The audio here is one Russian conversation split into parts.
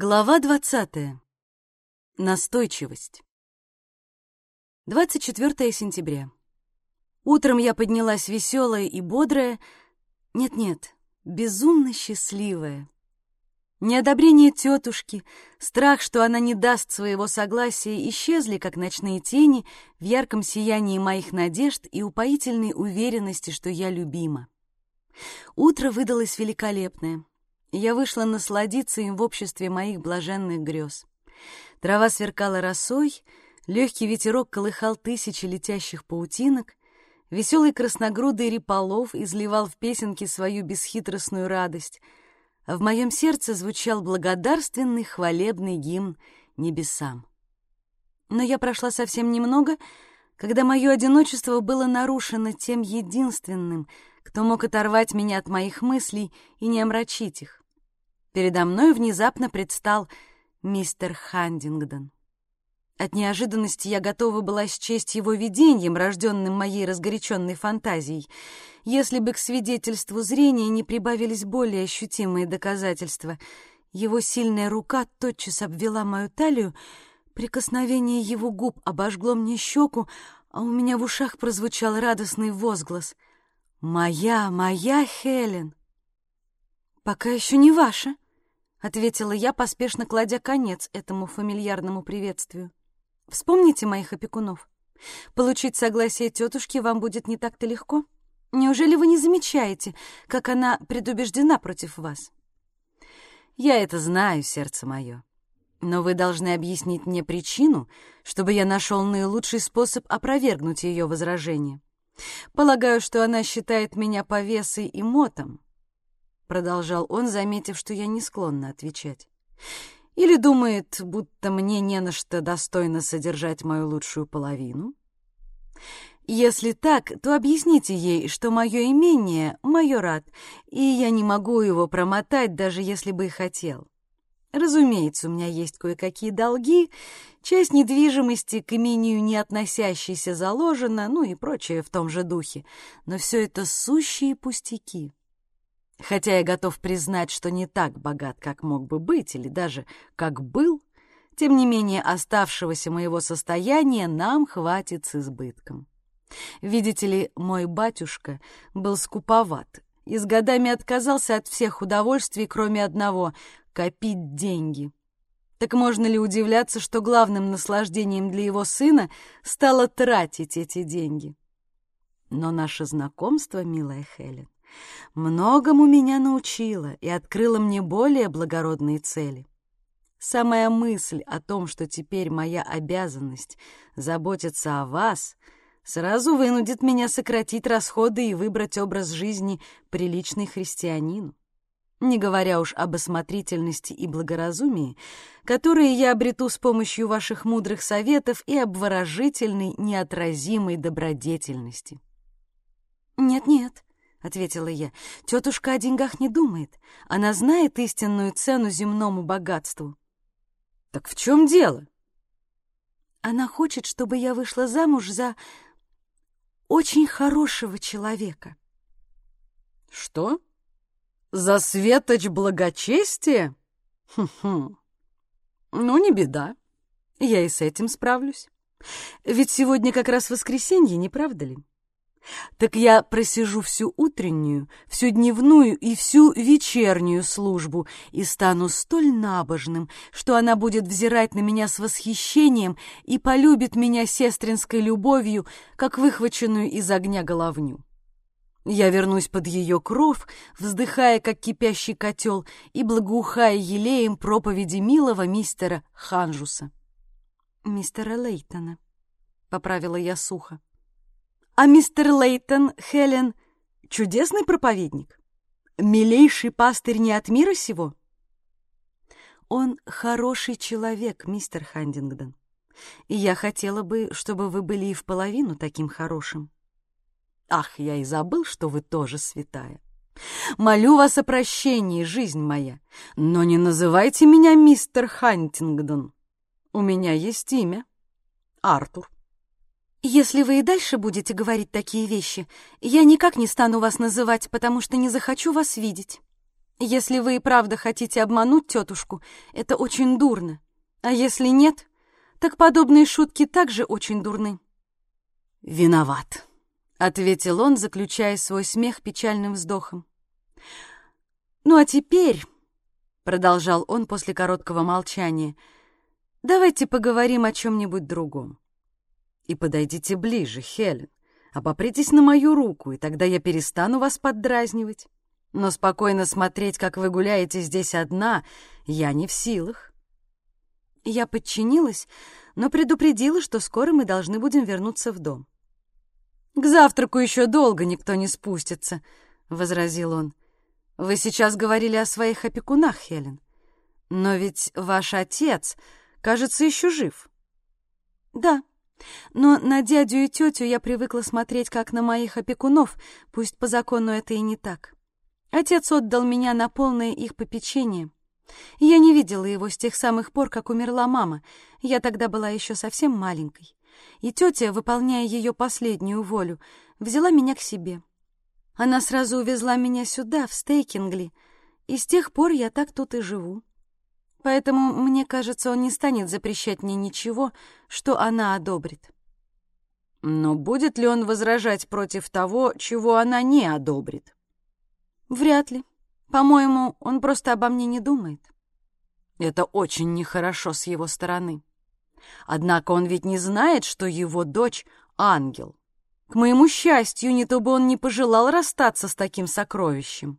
Глава двадцатая. Настойчивость. 24 сентября. Утром я поднялась веселая и бодрая, нет-нет, безумно счастливая. Неодобрение тетушки, страх, что она не даст своего согласия, исчезли, как ночные тени, в ярком сиянии моих надежд и упоительной уверенности, что я любима. Утро выдалось великолепное. Я вышла насладиться им в обществе моих блаженных грез. Трава сверкала росой, легкий ветерок колыхал тысячи летящих паутинок, веселый красногрудый Риполов изливал в песенки свою бесхитростную радость, а в моем сердце звучал благодарственный хвалебный гимн небесам. Но я прошла совсем немного, когда мое одиночество было нарушено тем единственным, кто мог оторвать меня от моих мыслей и не омрачить их. Передо мной внезапно предстал мистер Хандингдон. От неожиданности я готова была счесть его видением, рожденным моей разгоряченной фантазией, если бы к свидетельству зрения не прибавились более ощутимые доказательства. Его сильная рука тотчас обвела мою талию, прикосновение его губ обожгло мне щеку, а у меня в ушах прозвучал радостный возглас. «Моя, моя Хелен!» «Пока еще не ваша», — ответила я, поспешно кладя конец этому фамильярному приветствию. «Вспомните моих опекунов. Получить согласие тетушки вам будет не так-то легко. Неужели вы не замечаете, как она предубеждена против вас?» «Я это знаю, сердце мое. Но вы должны объяснить мне причину, чтобы я нашел наилучший способ опровергнуть ее возражение. Полагаю, что она считает меня повесой и мотом, продолжал он, заметив, что я не склонна отвечать. Или думает, будто мне не на что достойно содержать мою лучшую половину? Если так, то объясните ей, что мое имение — майорат, и я не могу его промотать, даже если бы и хотел. Разумеется, у меня есть кое-какие долги, часть недвижимости к имению не относящейся заложена, ну и прочее в том же духе, но все это сущие пустяки. Хотя я готов признать, что не так богат, как мог бы быть, или даже как был, тем не менее оставшегося моего состояния нам хватит с избытком. Видите ли, мой батюшка был скуповат и с годами отказался от всех удовольствий, кроме одного — копить деньги. Так можно ли удивляться, что главным наслаждением для его сына стало тратить эти деньги? Но наше знакомство, милая Хелен, многому меня научила и открыла мне более благородные цели. Самая мысль о том, что теперь моя обязанность заботиться о вас, сразу вынудит меня сократить расходы и выбрать образ жизни приличный христианину. Не говоря уж об осмотрительности и благоразумии, которые я обрету с помощью ваших мудрых советов и обворожительной, неотразимой добродетельности. «Нет-нет», — ответила я. «Тетушка о деньгах не думает. Она знает истинную цену земному богатству». «Так в чем дело?» «Она хочет, чтобы я вышла замуж за очень хорошего человека». «Что? За светоч благочестия? Хм-хм. Ну, не беда. Я и с этим справлюсь. Ведь сегодня как раз воскресенье, не правда ли?» Так я просижу всю утреннюю, всю дневную и всю вечернюю службу и стану столь набожным, что она будет взирать на меня с восхищением и полюбит меня сестринской любовью, как выхваченную из огня головню. Я вернусь под ее кров, вздыхая, как кипящий котел, и благоухая елеем проповеди милого мистера Ханжуса. «Мистера Лейтона», — поправила я сухо. А мистер Лейтон, Хелен, чудесный проповедник? Милейший пастырь не от мира сего? Он хороший человек, мистер Хандингдон. И я хотела бы, чтобы вы были и в половину таким хорошим. Ах, я и забыл, что вы тоже святая. Молю вас о прощении, жизнь моя, но не называйте меня мистер Хантингдон. У меня есть имя — Артур. «Если вы и дальше будете говорить такие вещи, я никак не стану вас называть, потому что не захочу вас видеть». Если вы и правда хотите обмануть тетушку, это очень дурно. А если нет, так подобные шутки также очень дурны. «Виноват», — ответил он, заключая свой смех печальным вздохом. «Ну а теперь», — продолжал он после короткого молчания, — «давайте поговорим о чем-нибудь другом». «И подойдите ближе, Хелен, обопритесь на мою руку, и тогда я перестану вас поддразнивать. Но спокойно смотреть, как вы гуляете здесь одна, я не в силах». Я подчинилась, но предупредила, что скоро мы должны будем вернуться в дом. «К завтраку еще долго никто не спустится», — возразил он. «Вы сейчас говорили о своих опекунах, Хелен. Но ведь ваш отец, кажется, еще жив». «Да, но на дядю и тетю я привыкла смотреть как на моих опекунов, пусть по закону это и не так. Отец отдал меня на полное их попечение». Я не видела его с тех самых пор, как умерла мама. Я тогда была еще совсем маленькой. И тетя, выполняя ее последнюю волю, взяла меня к себе. Она сразу увезла меня сюда, в Стейкингли, и с тех пор я так тут и живу. Поэтому, мне кажется, он не станет запрещать мне ничего, что она одобрит. Но будет ли он возражать против того, чего она не одобрит? Вряд ли. По-моему, он просто обо мне не думает. Это очень нехорошо с его стороны. Однако он ведь не знает, что его дочь — ангел. К моему счастью, не то бы он не пожелал расстаться с таким сокровищем.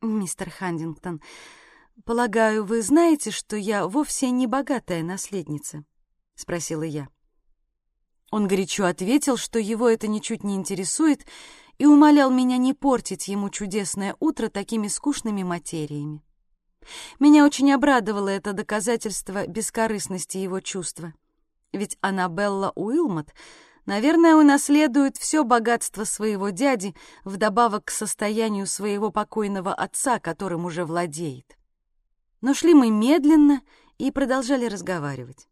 Мистер Хандингтон, полагаю, вы знаете, что я вовсе не богатая наследница? — спросила я. Он горячо ответил, что его это ничуть не интересует, и умолял меня не портить ему чудесное утро такими скучными материями. Меня очень обрадовало это доказательство бескорыстности его чувства. Ведь Аннабелла Уилмот, наверное, унаследует все богатство своего дяди вдобавок к состоянию своего покойного отца, которым уже владеет. Но шли мы медленно и продолжали разговаривать.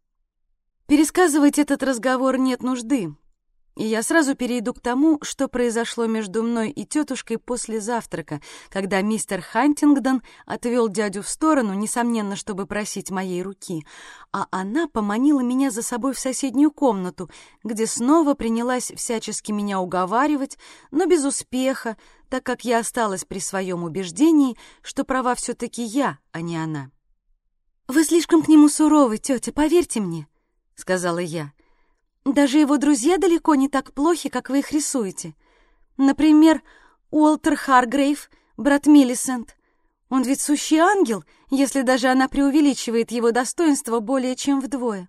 Пересказывать этот разговор нет нужды, и я сразу перейду к тому, что произошло между мной и тетушкой после завтрака, когда мистер Хантингдон отвел дядю в сторону, несомненно, чтобы просить моей руки, а она поманила меня за собой в соседнюю комнату, где снова принялась всячески меня уговаривать, но без успеха, так как я осталась при своем убеждении, что права все-таки я, а не она. «Вы слишком к нему суровы, тетя, поверьте мне», — сказала я. Даже его друзья далеко не так плохи, как вы их рисуете. Например, Уолтер Харгрейв, брат Миллисент. Он ведь сущий ангел, если даже она преувеличивает его достоинство более чем вдвое.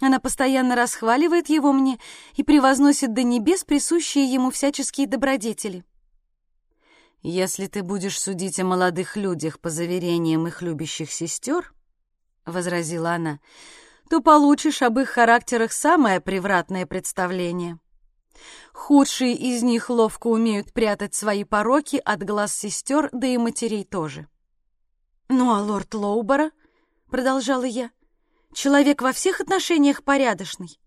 Она постоянно расхваливает его мне и превозносит до небес присущие ему всяческие добродетели. «Если ты будешь судить о молодых людях по заверениям их любящих сестер, — возразила она, — то получишь об их характерах самое превратное представление. Худшие из них ловко умеют прятать свои пороки от глаз сестер, да и матерей тоже. «Ну а лорд Лоубора?» — продолжала я. «Человек во всех отношениях порядочный».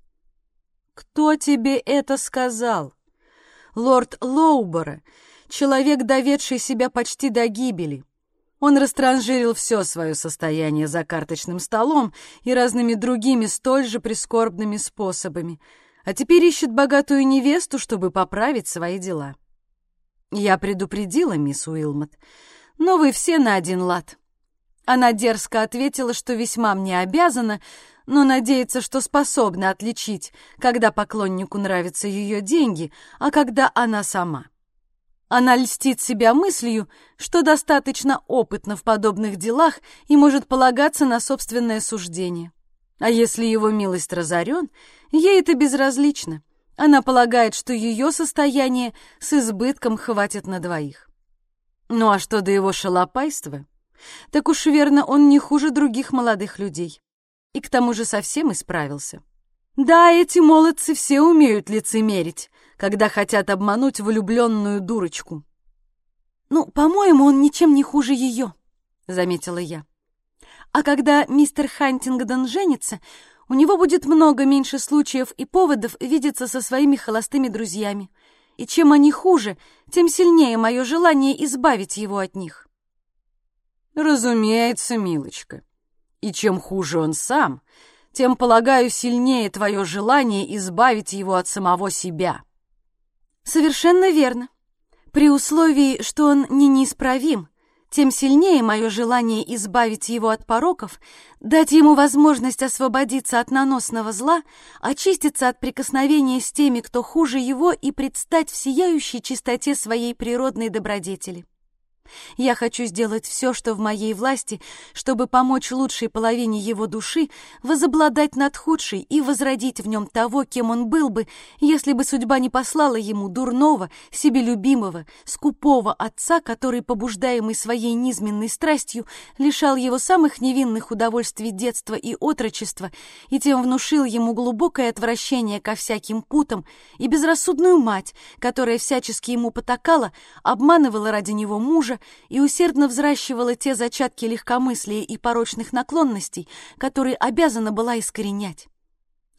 «Кто тебе это сказал?» «Лорд Лоубора — человек, доведший себя почти до гибели. Он растранжирил все свое состояние за карточным столом и разными другими столь же прискорбными способами, а теперь ищет богатую невесту, чтобы поправить свои дела. Я предупредила мисс Уилмот, но вы все на один лад. Она дерзко ответила, что весьма мне обязана, но надеется, что способна отличить, когда поклоннику нравятся ее деньги, а когда она сама. Она льстит себя мыслью, что достаточно опытна в подобных делах и может полагаться на собственное суждение. А если его милость разорен, ей это безразлично. Она полагает, что ее состояние с избытком хватит на двоих. Ну а что до его шалопайства? Так уж верно, он не хуже других молодых людей. И к тому же совсем исправился. Да, эти молодцы все умеют лицемерить, когда хотят обмануть влюбленную дурочку. «Ну, по-моему, он ничем не хуже ее», — заметила я. «А когда мистер Хантингдон женится, у него будет много меньше случаев и поводов видеться со своими холостыми друзьями. И чем они хуже, тем сильнее мое желание избавить его от них». Разумеется, милочка. И чем хуже он сам, тем, полагаю, сильнее твое желание избавить его от самого себя. Совершенно верно. При условии, что он не неисправим, тем сильнее мое желание избавить его от пороков, дать ему возможность освободиться от наносного зла, очиститься от прикосновения с теми, кто хуже его, и предстать в сияющей чистоте своей природной добродетели. Я хочу сделать все, что в моей власти, чтобы помочь лучшей половине его души возобладать над худшей и возродить в нем того, кем он был бы, если бы судьба не послала ему дурного, себелюбимого, скупого отца, который, побуждаемый своей низменной страстью, лишал его самых невинных удовольствий детства и отрочества и тем внушил ему глубокое отвращение ко всяким путам и безрассудную мать, которая всячески ему потакала, обманывала ради него мужа, и усердно взращивала те зачатки легкомыслия и порочных наклонностей, которые обязана была искоренять.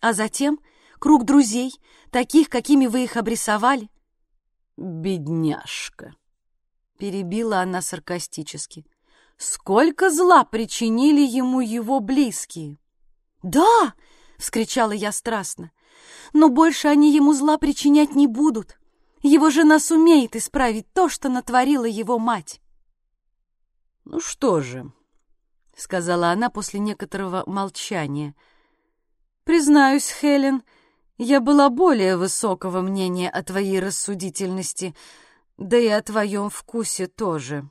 А затем круг друзей, таких, какими вы их обрисовали. «Бедняжка!» — перебила она саркастически. «Сколько зла причинили ему его близкие!» «Да!» — вскричала я страстно. «Но больше они ему зла причинять не будут. Его жена сумеет исправить то, что натворила его мать. «Ну что же», — сказала она после некоторого молчания, — «признаюсь, Хелен, я была более высокого мнения о твоей рассудительности, да и о твоем вкусе тоже.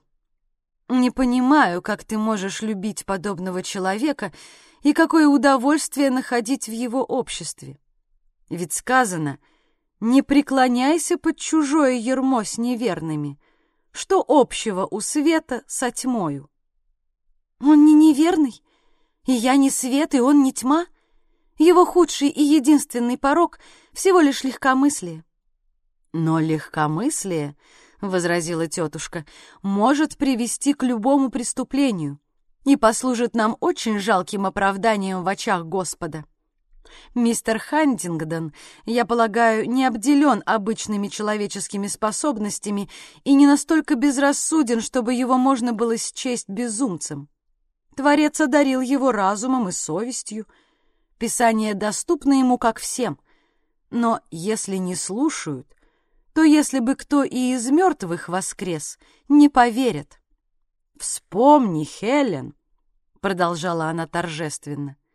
Не понимаю, как ты можешь любить подобного человека и какое удовольствие находить в его обществе. Ведь сказано — не преклоняйся под чужое ермо с неверными. Что общего у света со тьмою? Он не неверный, и я не свет, и он не тьма. Его худший и единственный порог — всего лишь легкомыслие. Но легкомыслие, — возразила тетушка, — может привести к любому преступлению и послужит нам очень жалким оправданием в очах Господа. Мистер Хантингдон, я полагаю, не обделен обычными человеческими способностями и не настолько безрассуден, чтобы его можно было счесть безумцем. Творец одарил его разумом и совестью. Писание доступно ему как всем. Но если не слушают, то если бы кто и из мертвых воскрес, не поверят. «Вспомни, Хелен», — продолжала она торжественно, —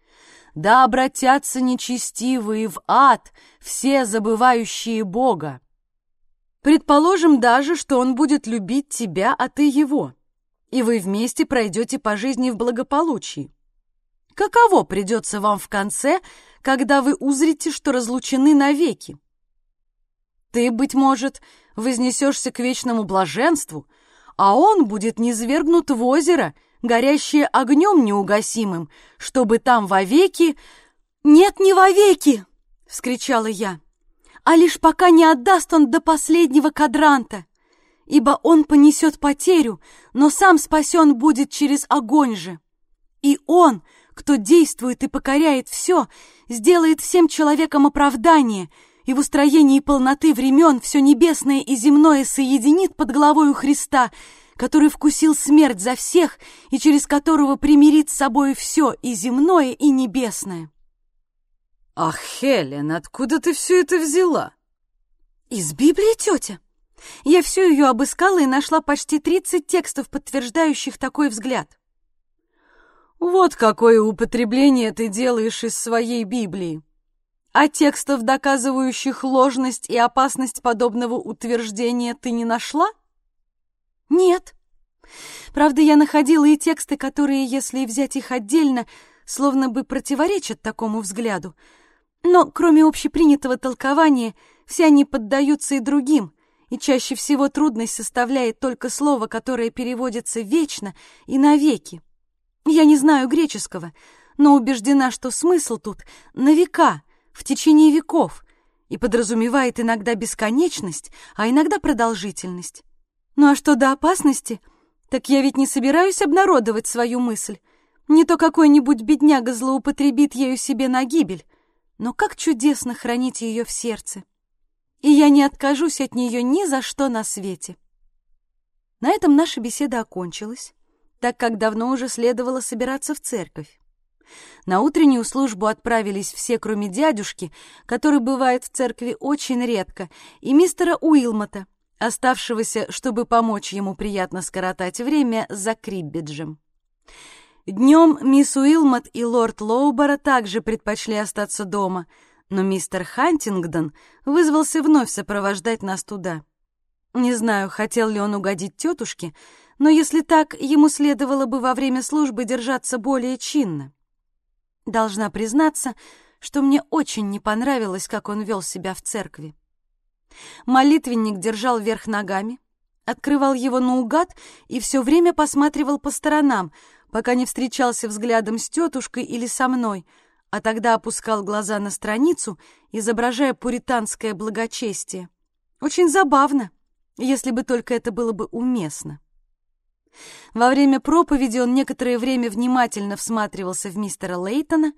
да обратятся нечестивые в ад, все забывающие Бога. Предположим даже, что он будет любить тебя, а ты его, и вы вместе пройдете по жизни в благополучии. Каково придется вам в конце, когда вы узрите, что разлучены навеки? Ты, быть может, вознесешься к вечному блаженству, а он будет низвергнут в озеро — горящее огнем неугасимым, чтобы там вовеки... «Нет, не вовеки!» — вскричала я. «А лишь пока не отдаст он до последнего кадранта, ибо он понесет потерю, но сам спасен будет через огонь же. И он, кто действует и покоряет все, сделает всем человекам оправдание, и в устроении полноты времен все небесное и земное соединит под головою Христа — который вкусил смерть за всех и через которого примирит с собой все и земное, и небесное. «Ах, Хелен, откуда ты все это взяла?» «Из Библии, тетя. Я всю ее обыскала и нашла почти тридцать текстов, подтверждающих такой взгляд». «Вот какое употребление ты делаешь из своей Библии!» А текстов, доказывающих ложность и опасность подобного утверждения, ты не нашла? Нет. Правда, я находила и тексты, которые, если взять их отдельно, словно бы противоречат такому взгляду. Но, кроме общепринятого толкования, все они поддаются и другим, и чаще всего трудность составляет только слово, которое переводится «вечно» и «навеки». Я не знаю греческого, но убеждена, что смысл тут «на века», в течение веков, и подразумевает иногда бесконечность, а иногда продолжительность. Ну а что до опасности, так я ведь не собираюсь обнародовать свою мысль. Не то какой-нибудь бедняга злоупотребит ею себе на гибель, но как чудесно хранить ее в сердце. И я не откажусь от нее ни за что на свете. На этом наша беседа окончилась, так как давно уже следовало собираться в церковь. На утреннюю службу отправились все, кроме дядюшки, который бывает в церкви очень редко, и мистера Уилмота, оставшегося, чтобы помочь ему приятно скоротать время за криббиджем. Днем мисс Уилмот и лорд Лоубора также предпочли остаться дома, но мистер Хантингдон вызвался вновь сопровождать нас туда. Не знаю, хотел ли он угодить тетушке, но если так, ему следовало бы во время службы держаться более чинно. Должна признаться, что мне очень не понравилось, как он вел себя в церкви. Молитвенник держал вверх ногами, открывал его наугад и все время посматривал по сторонам, пока не встречался взглядом с тетушкой или со мной, а тогда опускал глаза на страницу, изображая пуританское благочестие. Очень забавно, если бы только это было бы уместно. Во время проповеди он некоторое время внимательно всматривался в мистера Лейтона,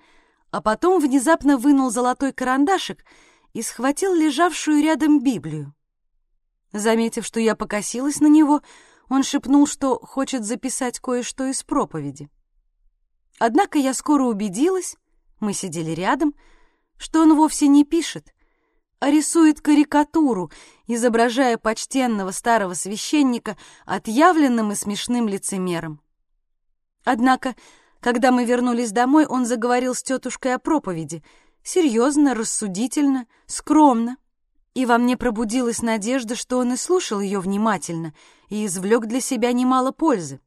а потом внезапно вынул золотой карандашик и схватил лежавшую рядом Библию. Заметив, что я покосилась на него, он шепнул, что хочет записать кое-что из проповеди. Однако я скоро убедилась, мы сидели рядом, что он вовсе не пишет, а рисует карикатуру, изображая почтенного старого священника отъявленным и смешным лицемером. Однако, когда мы вернулись домой, он заговорил с тетушкой о проповеди, серьезно, рассудительно, скромно, и во мне пробудилась надежда, что он и слушал ее внимательно и извлек для себя немало пользы.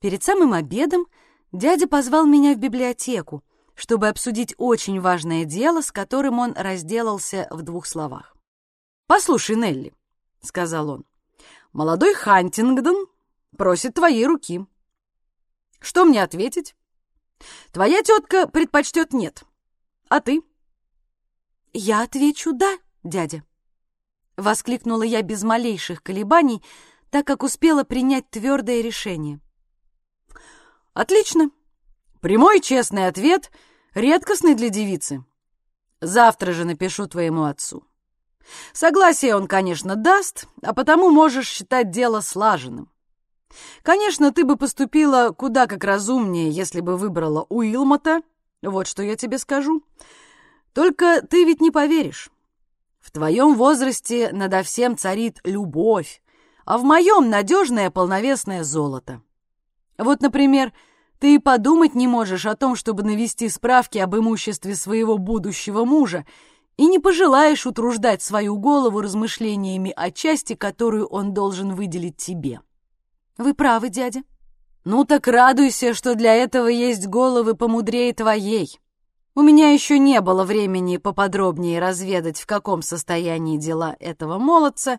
Перед самым обедом дядя позвал меня в библиотеку, чтобы обсудить очень важное дело, с которым он разделался в двух словах. «Послушай, Нелли», — сказал он, — «молодой Хантингдон просит твоей руки. Что мне ответить? Твоя тетка предпочтет нет, а ты?» «Я отвечу «да», дядя», — воскликнула я без малейших колебаний, так как успела принять твердое решение. «Отлично. Прямой честный ответ — Редкостный для девицы. Завтра же напишу твоему отцу. Согласие он, конечно, даст, а потому можешь считать дело слаженным. Конечно, ты бы поступила куда как разумнее, если бы выбрала Уилмота, вот что я тебе скажу. Только ты ведь не поверишь. В твоем возрасте надо всем царит любовь, а в моем надежное полновесное золото. Вот, например, ты и подумать не можешь о том, чтобы навести справки об имуществе своего будущего мужа, и не пожелаешь утруждать свою голову размышлениями о части, которую он должен выделить тебе. Вы правы, дядя. Ну так радуйся, что для этого есть головы помудрее твоей. У меня еще не было времени поподробнее разведать, в каком состоянии дела этого молодца,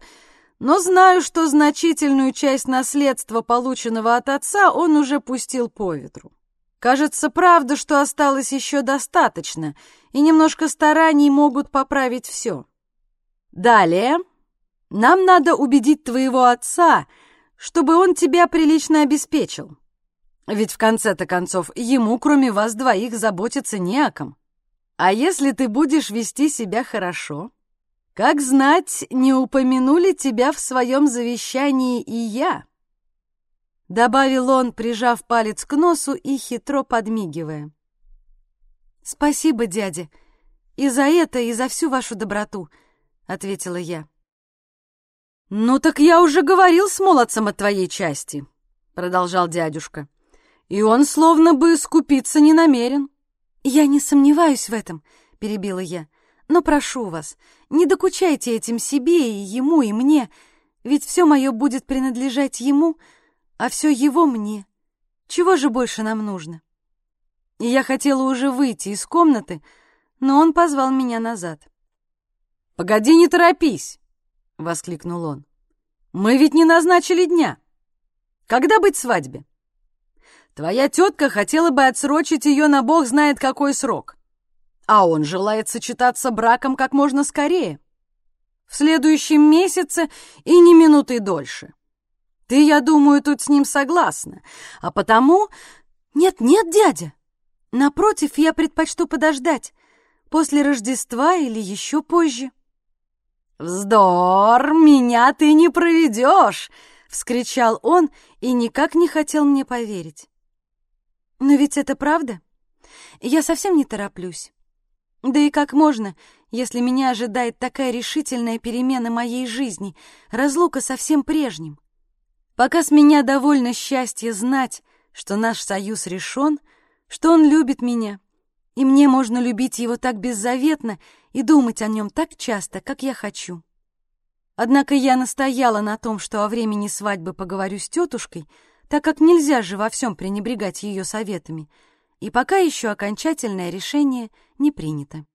но знаю, что значительную часть наследства, полученного от отца, он уже пустил по ветру. Кажется, правда, что осталось еще достаточно, и немножко стараний могут поправить все. Далее нам надо убедить твоего отца, чтобы он тебя прилично обеспечил. Ведь в конце-то концов ему, кроме вас двоих, заботиться не о ком. А если ты будешь вести себя хорошо, как знать, не упомянули тебя в своем завещании и я?» Добавил он, прижав палец к носу и хитро подмигивая. «Спасибо, дядя, и за это, и за всю вашу доброту», — ответила я. «Ну так я уже говорил с молодцем от твоей части», — продолжал дядюшка. «И он словно бы скупиться не намерен». «Я не сомневаюсь в этом», — перебила я. Но прошу вас, не докучайте этим себе и ему, и мне, ведь все мое будет принадлежать ему, а все его мне. Чего же больше нам нужно? И я хотела уже выйти из комнаты, но он позвал меня назад. «Погоди, не торопись!» — воскликнул он. «Мы ведь не назначили дня. Когда быть свадьбе? Твоя тетка хотела бы отсрочить ее на бог знает какой срок а он желает сочетаться браком как можно скорее. В следующем месяце и не минуты дольше. Ты, я думаю, тут с ним согласна, а потому... Нет-нет, дядя, напротив, я предпочту подождать, после Рождества или еще позже. «Вздор! Меня ты не проведешь!» — вскричал он и никак не хотел мне поверить. Но ведь это правда. Я совсем не тороплюсь. Да и как можно, если меня ожидает такая решительная перемена моей жизни, разлука со всем прежним? Пока с меня довольно счастье знать, что наш союз решен, что он любит меня, и мне можно любить его так беззаветно и думать о нем так часто, как я хочу. Однако я настояла на том, что о времени свадьбы поговорю с тетушкой, так как нельзя же во всем пренебрегать ее советами, и пока еще окончательное решение не принято.